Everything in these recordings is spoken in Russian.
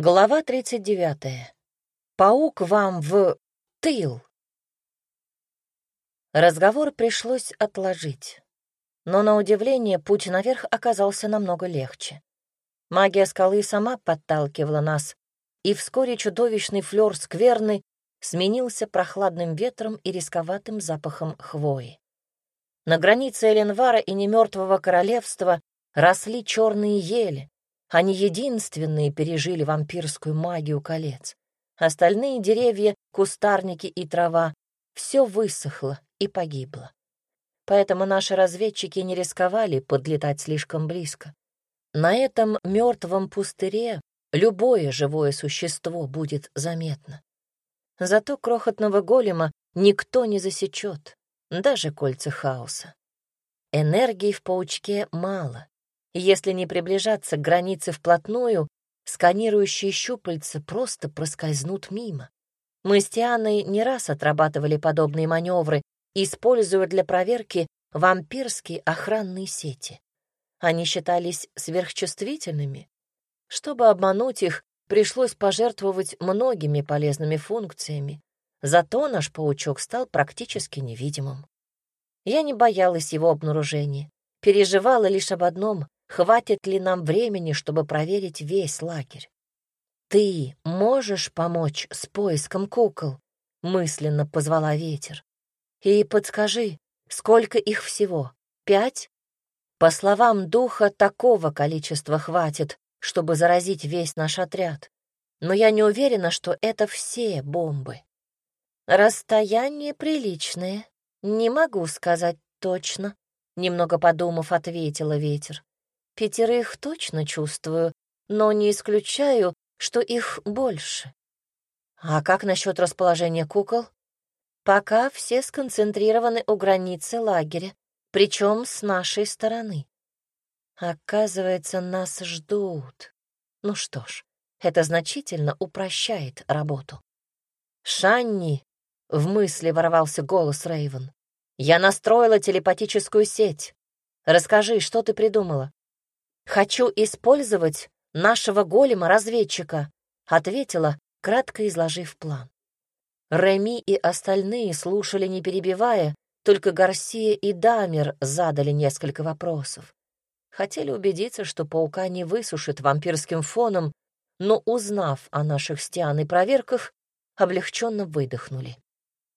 Глава 39. Паук вам в тыл. Разговор пришлось отложить. Но, на удивление, путь наверх оказался намного легче. Магия скалы сама подталкивала нас, и вскоре чудовищный флёр скверны сменился прохладным ветром и рисковатым запахом хвои. На границе Эленвара и немертвого королевства росли черные ели, они единственные пережили вампирскую магию колец. Остальные деревья, кустарники и трава — все высохло и погибло. Поэтому наши разведчики не рисковали подлетать слишком близко. На этом мертвом пустыре любое живое существо будет заметно. Зато крохотного голема никто не засечет, даже кольца хаоса. Энергии в паучке мало, если не приближаться к границе вплотную, сканирующие щупальца просто проскользнут мимо. Мы с Тианой не раз отрабатывали подобные маневры, используя для проверки вампирские охранные сети. Они считались сверхчувствительными. Чтобы обмануть их, пришлось пожертвовать многими полезными функциями. Зато наш паучок стал практически невидимым. Я не боялась его обнаружения, переживала лишь об одном хватит ли нам времени, чтобы проверить весь лагерь. «Ты можешь помочь с поиском кукол?» — мысленно позвала ветер. «И подскажи, сколько их всего? Пять?» По словам духа, такого количества хватит, чтобы заразить весь наш отряд. Но я не уверена, что это все бомбы. Расстояние приличное. Не могу сказать точно, немного подумав, ответила ветер. Пятерых точно чувствую, но не исключаю, что их больше. А как насчет расположения кукол? Пока все сконцентрированы у границы лагеря, причем с нашей стороны. Оказывается, нас ждут. Ну что ж, это значительно упрощает работу. «Шанни!» — в мысли ворвался голос Рейвен. «Я настроила телепатическую сеть. Расскажи, что ты придумала?» «Хочу использовать нашего голема-разведчика», — ответила, кратко изложив план. Реми и остальные слушали, не перебивая, только Гарсия и Дамер задали несколько вопросов. Хотели убедиться, что паука не высушит вампирским фоном, но, узнав о наших стиан проверках, облегченно выдохнули.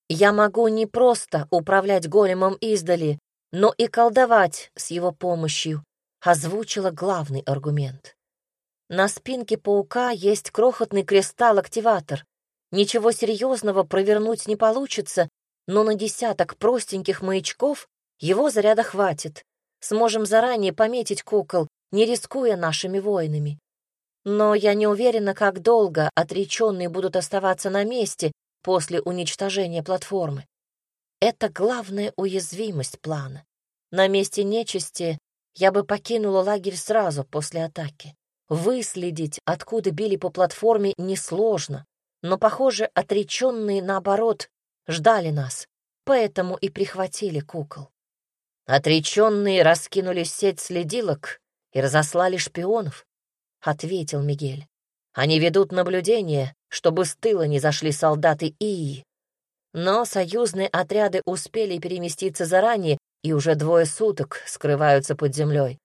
«Я могу не просто управлять големом издали, но и колдовать с его помощью», озвучила главный аргумент. На спинке паука есть крохотный кристалл-активатор. Ничего серьезного провернуть не получится, но на десяток простеньких маячков его заряда хватит. Сможем заранее пометить кукол, не рискуя нашими воинами. Но я не уверена, как долго отреченные будут оставаться на месте после уничтожения платформы. Это главная уязвимость плана. На месте нечисти я бы покинула лагерь сразу после атаки. Выследить, откуда били по платформе, несложно, но, похоже, отреченные, наоборот, ждали нас, поэтому и прихватили кукол. Отреченные раскинули сеть следилок и разослали шпионов, — ответил Мигель. Они ведут наблюдение, чтобы с тыла не зашли солдаты Ии. Но союзные отряды успели переместиться заранее и уже двое суток скрываются под землей.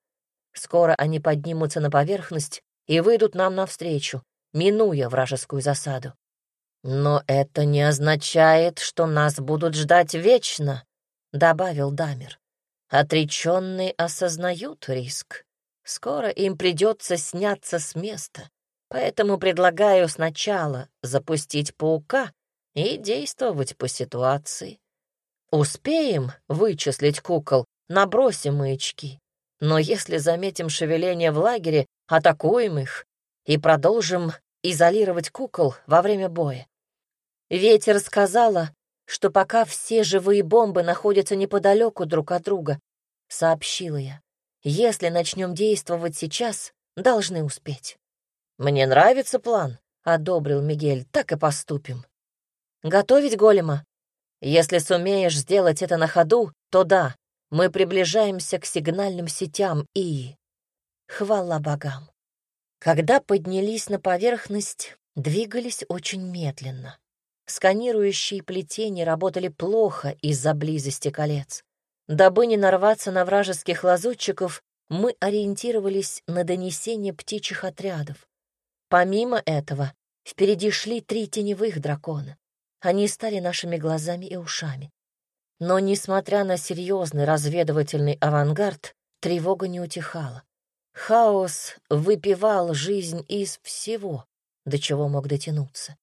Скоро они поднимутся на поверхность и выйдут нам навстречу, минуя вражескую засаду. Но это не означает, что нас будут ждать вечно, добавил Дамер. Отреченные осознают риск. Скоро им придется сняться с места, поэтому предлагаю сначала запустить паука и действовать по ситуации. Успеем вычислить кукол, набросим маячки. Но если заметим шевеление в лагере, атакуем их и продолжим изолировать кукол во время боя. Ветер сказала, что пока все живые бомбы находятся неподалеку друг от друга, сообщила я. Если начнем действовать сейчас, должны успеть. Мне нравится план, одобрил Мигель, так и поступим. Готовить голема? Если сумеешь сделать это на ходу, то да, мы приближаемся к сигнальным сетям и... Хвала богам. Когда поднялись на поверхность, двигались очень медленно. Сканирующие плетения работали плохо из-за близости колец. Дабы не нарваться на вражеских лазутчиков, мы ориентировались на донесение птичьих отрядов. Помимо этого, впереди шли три теневых дракона. Они стали нашими глазами и ушами. Но, несмотря на серьезный разведывательный авангард, тревога не утихала. Хаос выпивал жизнь из всего, до чего мог дотянуться.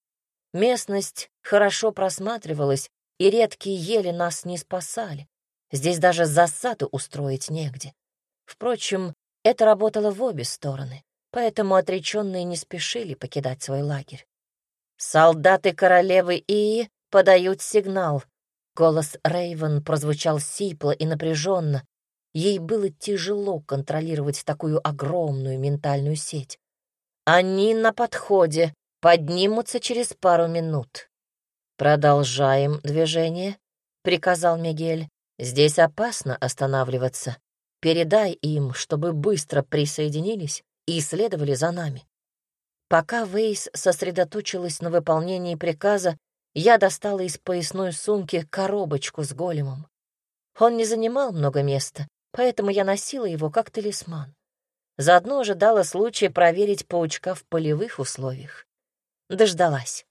Местность хорошо просматривалась, и редкие ели нас не спасали. Здесь даже засаду устроить негде. Впрочем, это работало в обе стороны, поэтому отреченные не спешили покидать свой лагерь. «Солдаты королевы Ии подают сигнал». Голос Рейвен прозвучал сипло и напряженно. Ей было тяжело контролировать такую огромную ментальную сеть. «Они на подходе, поднимутся через пару минут». «Продолжаем движение», — приказал Мигель. «Здесь опасно останавливаться. Передай им, чтобы быстро присоединились и следовали за нами. Пока Вейс сосредоточилась на выполнении приказа, я достала из поясной сумки коробочку с големом. Он не занимал много места, поэтому я носила его как талисман. Заодно ожидала случая проверить паучка в полевых условиях. Дождалась.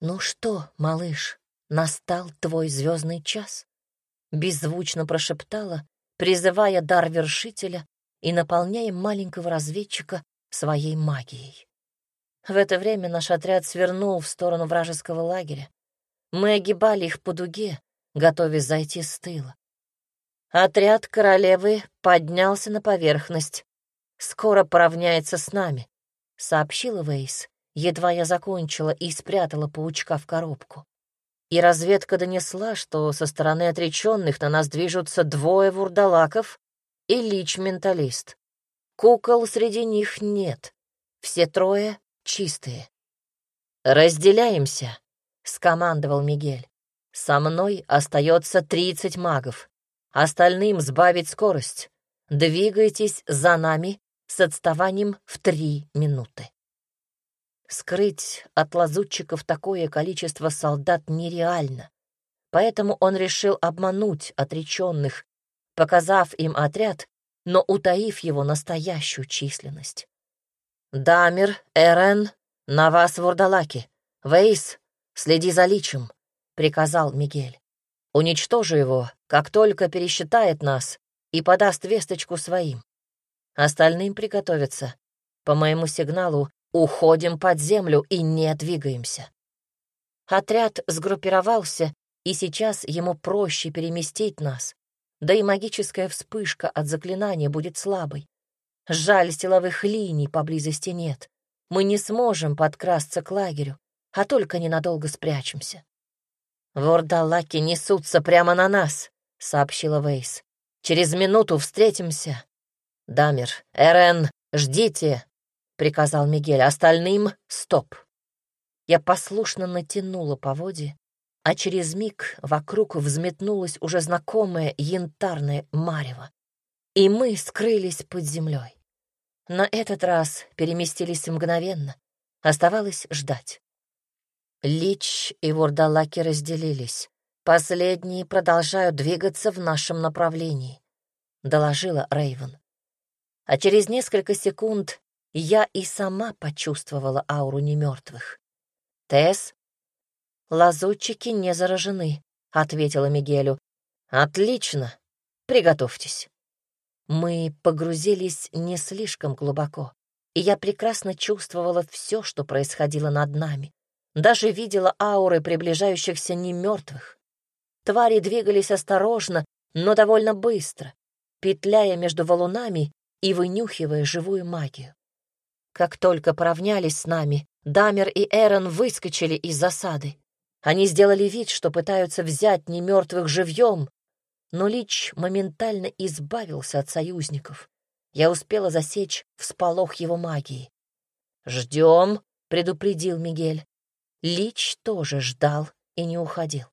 «Ну что, малыш, настал твой звездный час?» Беззвучно прошептала, призывая дар вершителя и наполняя маленького разведчика своей магией. В это время наш отряд свернул в сторону вражеского лагеря. Мы огибали их по дуге, готовясь зайти с тыла. Отряд королевы поднялся на поверхность. «Скоро поравняется с нами», — сообщила Вейс. Едва я закончила и спрятала паучка в коробку и разведка донесла, что со стороны отреченных на нас движутся двое вурдалаков и лич-менталист. Кукол среди них нет, все трое чистые. «Разделяемся», — скомандовал Мигель. «Со мной остается тридцать магов. Остальным сбавить скорость. Двигайтесь за нами с отставанием в три минуты». Скрыть от лазутчиков такое количество солдат нереально. Поэтому он решил обмануть отреченных, показав им отряд, но утаив его настоящую численность. «Дамир, Эрен, на вас вурдалаки. Вейс, следи за личем», — приказал Мигель. «Уничтожу его, как только пересчитает нас и подаст весточку своим. Остальным приготовиться. По моему сигналу Уходим под землю и не двигаемся. Отряд сгруппировался, и сейчас ему проще переместить нас. Да и магическая вспышка от заклинания будет слабой. Жаль, силовых линий поблизости нет. Мы не сможем подкрасться к лагерю, а только ненадолго спрячемся. «Вордалаки несутся прямо на нас», — сообщила Вейс. «Через минуту встретимся». «Дамир, Эрен, ждите!» приказал Мигель. «Остальным — стоп!» Я послушно натянула поводья, а через миг вокруг взметнулось уже знакомое янтарное марево, и мы скрылись под землей. На этот раз переместились мгновенно. Оставалось ждать. Лич и Вордалаки разделились. Последние продолжают двигаться в нашем направлении, — доложила Рейвен. А через несколько секунд я и сама почувствовала ауру немертвых. «Тесс?» «Лазутчики не заражены», — ответила Мигелю. «Отлично. Приготовьтесь». Мы погрузились не слишком глубоко, и я прекрасно чувствовала все, что происходило над нами. Даже видела ауры приближающихся немертвых. Твари двигались осторожно, но довольно быстро, петляя между валунами и вынюхивая живую магию. Как только поравнялись с нами, Дамер и Эрон выскочили из засады. Они сделали вид, что пытаются взять немертвых живьем, но Лич моментально избавился от союзников. Я успела засечь всполох его магии. «Ждем», — предупредил Мигель. Лич тоже ждал и не уходил.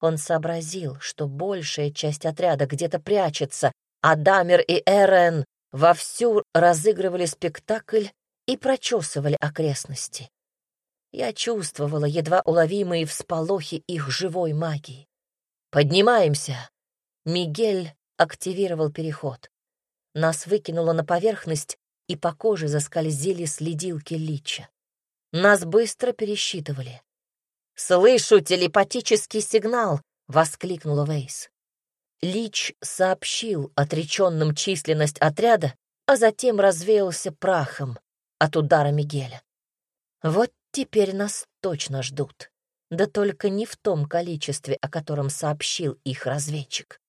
Он сообразил, что большая часть отряда где-то прячется, а Дамер и Эрен вовсю разыгрывали спектакль и прочесывали окрестности. Я чувствовала едва уловимые всполохи их живой магии. «Поднимаемся!» Мигель активировал переход. Нас выкинуло на поверхность, и по коже заскользили следилки лича. Нас быстро пересчитывали. «Слышу телепатический сигнал!» — воскликнула Вейс. Лич сообщил отреченным численность отряда, а затем развеялся прахом от удара Мигеля. Вот теперь нас точно ждут. Да только не в том количестве, о котором сообщил их разведчик.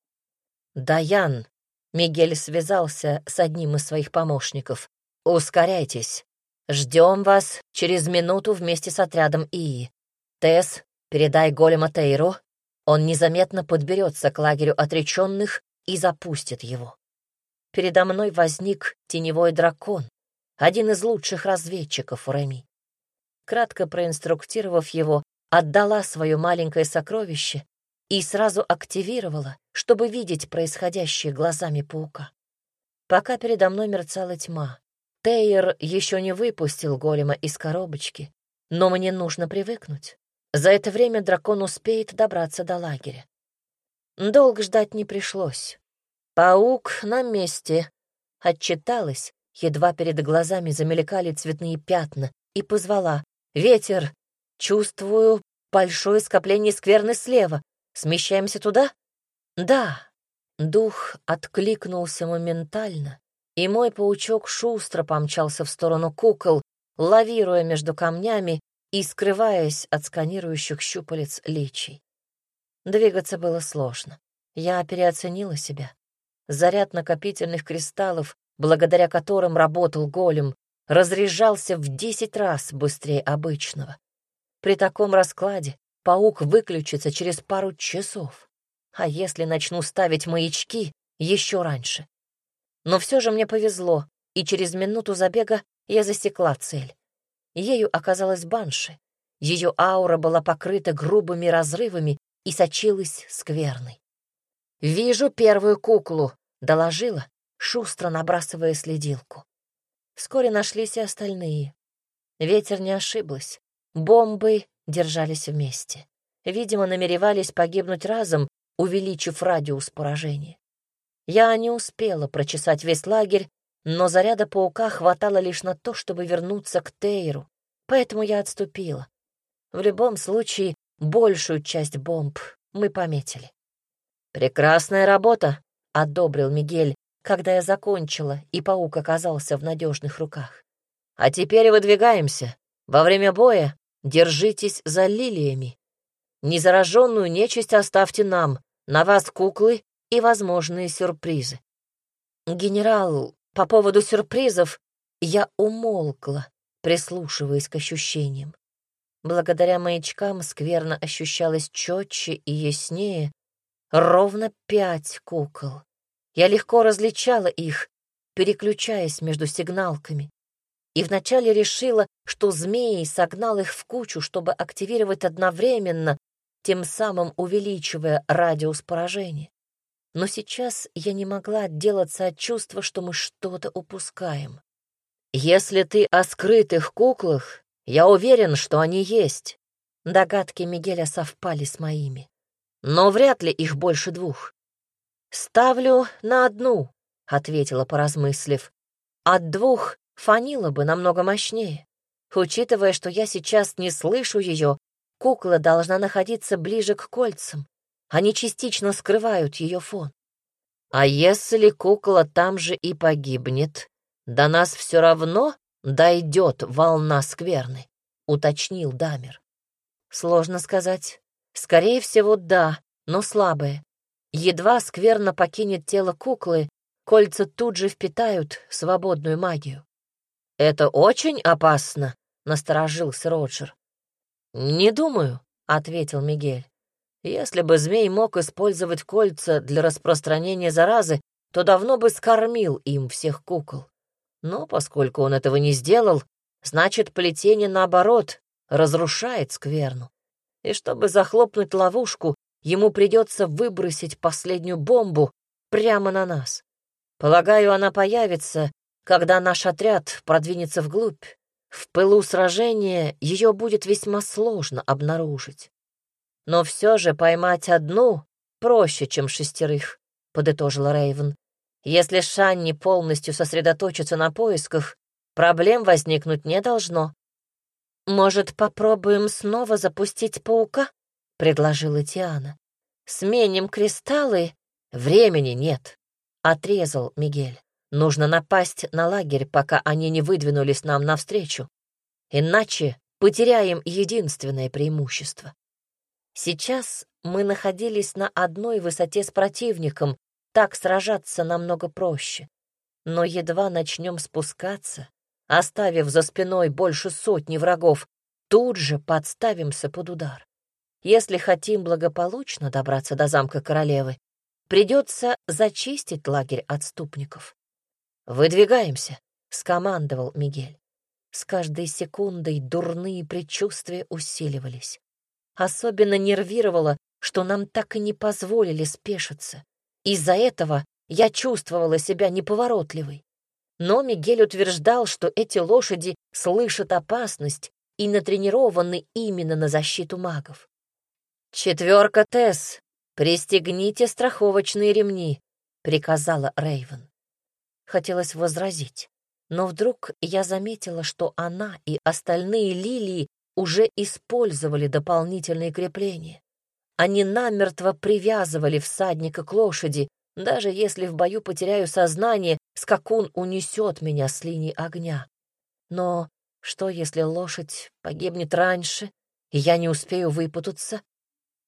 «Даян», — Мигель связался с одним из своих помощников, — «ускоряйтесь. Ждем вас через минуту вместе с отрядом ИИ. Тесс, передай голема Тейру, он незаметно подберется к лагерю отреченных и запустит его. Передо мной возник теневой дракон, один из лучших разведчиков Реми. Кратко проинструктировав его, отдала свое маленькое сокровище и сразу активировала, чтобы видеть происходящее глазами паука. Пока передо мной мерцала тьма, Тейер еще не выпустил голема из коробочки, но мне нужно привыкнуть. За это время дракон успеет добраться до лагеря. Долго ждать не пришлось. Паук на месте. Отчиталась, едва перед глазами замелькали цветные пятна, и позвала. «Ветер! Чувствую большое скопление скверны слева. Смещаемся туда?» «Да». Дух откликнулся моментально, и мой паучок шустро помчался в сторону кукол, лавируя между камнями и скрываясь от сканирующих щупалец личий. Двигаться было сложно. Я переоценила себя. Заряд накопительных кристаллов, благодаря которым работал голем, разряжался в десять раз быстрее обычного. При таком раскладе паук выключится через пару часов. А если начну ставить маячки, еще раньше. Но все же мне повезло, и через минуту забега я засекла цель. Ею оказалась банши. Ее аура была покрыта грубыми разрывами и сочилась скверной. «Вижу первую куклу», — доложила, шустро набрасывая следилку. Вскоре нашлись и остальные. Ветер не ошиблась. Бомбы держались вместе. Видимо, намеревались погибнуть разом, увеличив радиус поражения. Я не успела прочесать весь лагерь, но заряда паука хватало лишь на то, чтобы вернуться к Тейру, поэтому я отступила. В любом случае, большую часть бомб мы пометили. «Прекрасная работа», — одобрил Мигель, когда я закончила, и паук оказался в надежных руках. «А теперь выдвигаемся. Во время боя держитесь за лилиями. Незараженную нечисть оставьте нам, на вас куклы и возможные сюрпризы». «Генерал, по поводу сюрпризов я умолкла, прислушиваясь к ощущениям. Благодаря маячкам скверно ощущалось четче и яснее ровно пять кукол. Я легко различала их, переключаясь между сигналками. И вначале решила, что змеи согнал их в кучу, чтобы активировать одновременно, тем самым увеличивая радиус поражения но сейчас я не могла отделаться от чувства, что мы что-то упускаем. «Если ты о скрытых куклах, я уверен, что они есть». Догадки Мигеля совпали с моими. Но вряд ли их больше двух. «Ставлю на одну», — ответила, поразмыслив. «От двух фанило бы намного мощнее. Учитывая, что я сейчас не слышу ее, кукла должна находиться ближе к кольцам. Они частично скрывают ее фон. А если кукла там же и погибнет, до нас все равно дойдет волна скверны, уточнил Дамер. Сложно сказать. Скорее всего, да, но слабая. Едва скверно покинет тело куклы, кольца тут же впитают свободную магию. «Это очень опасно», — насторожился Роджер. «Не думаю», — ответил Мигель. Если бы змей мог использовать кольца для распространения заразы, то давно бы скормил им всех кукол. Но поскольку он этого не сделал, значит, плетение, наоборот, разрушает скверну. И чтобы захлопнуть ловушку, ему придется выбросить последнюю бомбу прямо на нас. Полагаю, она появится, когда наш отряд продвинется вглубь, в пылу сражения ее будет весьма сложно обнаружить. Но все же поймать одну проще, чем шестерых, — подытожила Рейвен. Если Шанни полностью сосредоточится на поисках, проблем возникнуть не должно. «Может, попробуем снова запустить паука?» — предложила Тиана. «Сменим кристаллы?» «Времени нет», — отрезал Мигель. «Нужно напасть на лагерь, пока они не выдвинулись нам навстречу. Иначе потеряем единственное преимущество». Сейчас мы находились на одной высоте с противником, так сражаться намного проще. Но едва начнем спускаться, оставив за спиной больше сотни врагов, тут же подставимся под удар. Если хотим благополучно добраться до замка королевы, придется зачистить лагерь отступников. «Выдвигаемся», — скомандовал Мигель. С каждой секундой дурные предчувствия усиливались. Особенно нервировало, что нам так и не позволили спешиться. Из-за этого я чувствовала себя неповоротливой. Но Мигель утверждал, что эти лошади слышат опасность и натренированы именно на защиту магов. «Четверка Тесс, пристегните страховочные ремни», — приказала Рейвен. Хотелось возразить, но вдруг я заметила, что она и остальные лилии уже использовали дополнительные крепления. Они намертво привязывали всадника к лошади, даже если в бою потеряю сознание, скакун унесет меня с линии огня. Но что, если лошадь погибнет раньше, и я не успею выпутаться?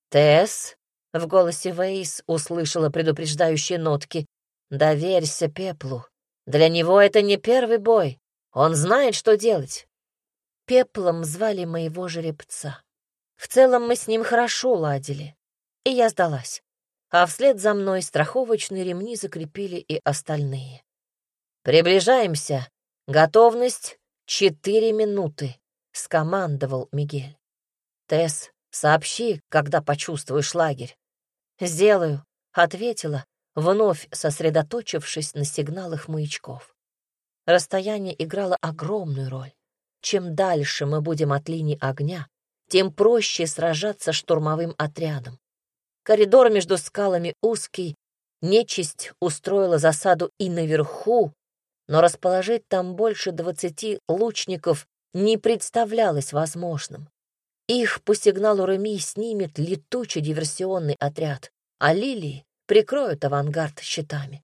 «Тесс», — в голосе Вейс услышала предупреждающие нотки, «доверься пеплу. Для него это не первый бой. Он знает, что делать». Пеплом звали моего жеребца. В целом мы с ним хорошо ладили, и я сдалась. А вслед за мной страховочные ремни закрепили и остальные. «Приближаемся. Готовность — четыре минуты», — скомандовал Мигель. «Тесс, сообщи, когда почувствуешь лагерь». «Сделаю», — ответила, вновь сосредоточившись на сигналах маячков. Расстояние играло огромную роль. Чем дальше мы будем от линии огня, тем проще сражаться штурмовым отрядом. Коридор между скалами узкий, нечисть устроила засаду и наверху, но расположить там больше двадцати лучников не представлялось возможным. Их по сигналу Реми снимет летучий диверсионный отряд, а лилии прикроют авангард щитами.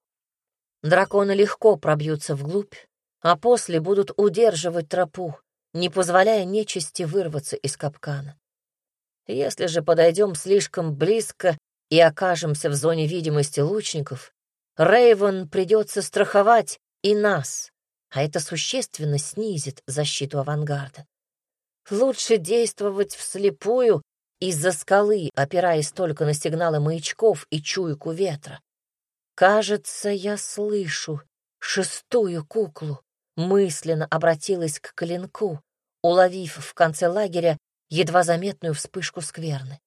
Драконы легко пробьются вглубь, а после будут удерживать тропу, не позволяя нечисти вырваться из капкана. Если же подойдем слишком близко и окажемся в зоне видимости лучников, Рейвен придется страховать и нас, а это существенно снизит защиту авангарда. Лучше действовать вслепую из-за скалы, опираясь только на сигналы маячков и чуйку ветра. Кажется, я слышу шестую куклу мысленно обратилась к клинку, уловив в конце лагеря едва заметную вспышку скверны.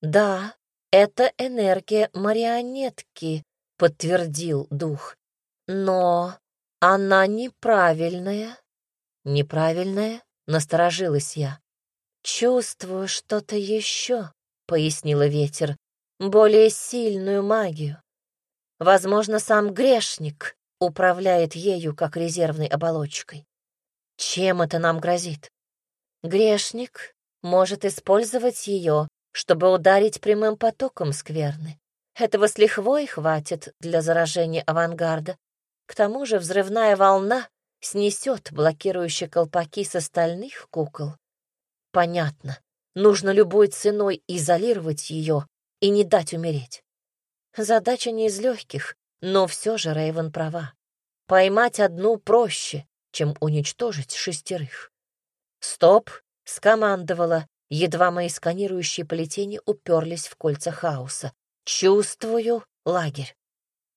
«Да, это энергия марионетки», — подтвердил дух. «Но она неправильная». «Неправильная?» — насторожилась я. «Чувствую что-то еще», — пояснила ветер, — «более сильную магию. Возможно, сам грешник управляет ею как резервной оболочкой. Чем это нам грозит? Грешник может использовать ее, чтобы ударить прямым потоком скверны. Этого с лихвой хватит для заражения авангарда. К тому же взрывная волна снесет блокирующие колпаки с остальных кукол. Понятно. Нужно любой ценой изолировать ее и не дать умереть. Задача не из легких, но все же Рейвен права. Поймать одну проще, чем уничтожить шестерых. «Стоп!» — скомандовала, едва мои сканирующие плетения уперлись в кольца хаоса. «Чувствую лагерь».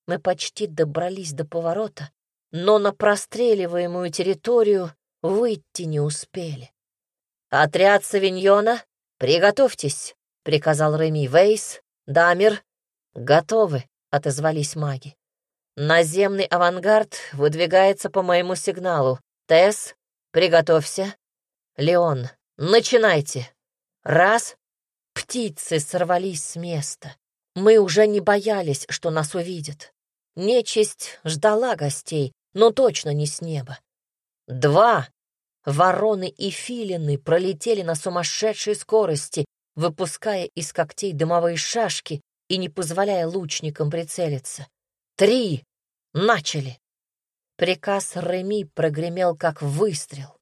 Мы почти добрались до поворота, но на простреливаемую территорию выйти не успели. «Отряд Савиньона, приготовьтесь!» — приказал Реми Вейс. «Дамер, готовы!» — отозвались маги. Наземный авангард выдвигается по моему сигналу. Тесс, приготовься. Леон, начинайте. Раз. Птицы сорвались с места. Мы уже не боялись, что нас увидят. Нечисть ждала гостей, но точно не с неба. Два. Вороны и филины пролетели на сумасшедшей скорости, выпуская из когтей дымовые шашки и не позволяя лучникам прицелиться. Три! Начали! Приказ Реми прогремел, как выстрел.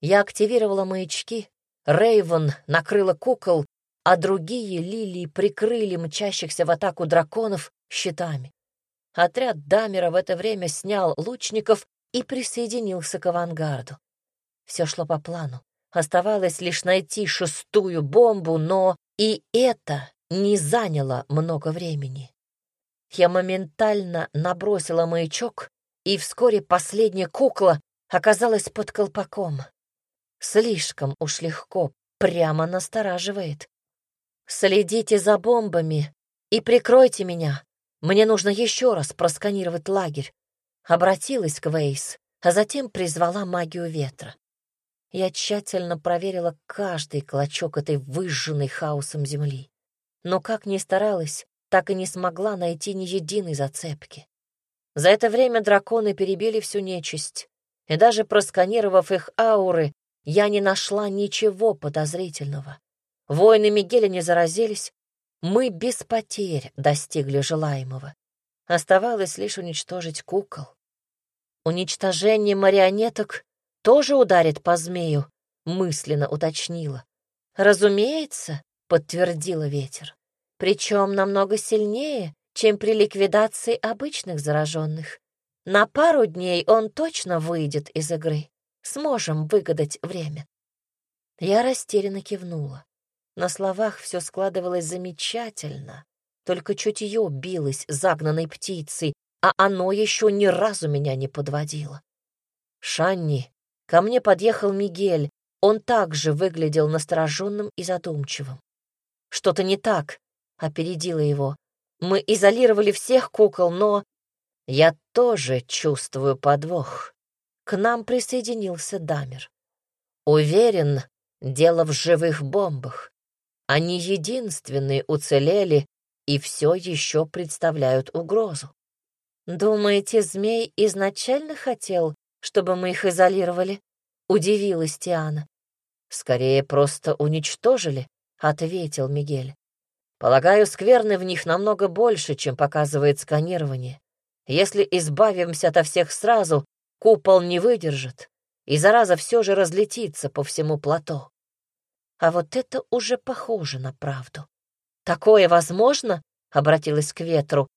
Я активировала маячки, Рейвен накрыла кукол, а другие лилии прикрыли мчащихся в атаку драконов щитами. Отряд Дамера в это время снял лучников и присоединился к авангарду. Все шло по плану. Оставалось лишь найти шестую бомбу, но и это не заняло много времени. Я моментально набросила маячок, и вскоре последняя кукла оказалась под колпаком. Слишком уж легко, прямо настораживает. «Следите за бомбами и прикройте меня. Мне нужно еще раз просканировать лагерь». Обратилась к Вейс, а затем призвала магию ветра. Я тщательно проверила каждый клочок этой выжженной хаосом земли. Но как ни старалась, так и не смогла найти ни единой зацепки. За это время драконы перебили всю нечисть, и даже просканировав их ауры, я не нашла ничего подозрительного. Воины Мигеля не заразились, мы без потерь достигли желаемого. Оставалось лишь уничтожить кукол. Уничтожение марионеток тоже ударит по змею, мысленно уточнила. Разумеется, подтвердила ветер. Причем намного сильнее, чем при ликвидации обычных зараженных. На пару дней он точно выйдет из игры. Сможем выгадать время. Я растерянно кивнула. На словах все складывалось замечательно, только чутье билось загнанной птицей, а оно еще ни разу меня не подводило. Шанни Ко мне подъехал Мигель. Он также выглядел настороженным и задумчивым. «Что-то не так», — опередила его. «Мы изолировали всех кукол, но...» «Я тоже чувствую подвох». К нам присоединился Дамер. «Уверен, дело в живых бомбах. Они единственные уцелели и все еще представляют угрозу. Думаете, змей изначально хотел, чтобы мы их изолировали?» — удивилась Тиана. «Скорее, просто уничтожили», — ответил Мигель. «Полагаю, скверны в них намного больше, чем показывает сканирование. Если избавимся от всех сразу, купол не выдержит, и зараза все же разлетится по всему плато». А вот это уже похоже на правду. «Такое возможно?» — обратилась к ветру.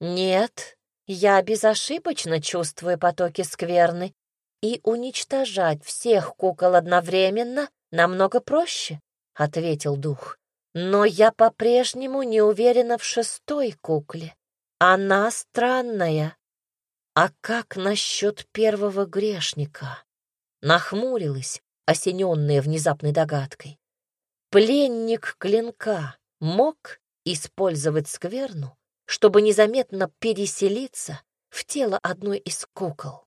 «Нет, я безошибочно чувствую потоки скверны, и уничтожать всех кукол одновременно намного проще, — ответил дух. Но я по-прежнему не уверена в шестой кукле. Она странная. А как насчет первого грешника? Нахмурилась, осененная внезапной догадкой. Пленник клинка мог использовать скверну, чтобы незаметно переселиться в тело одной из кукол.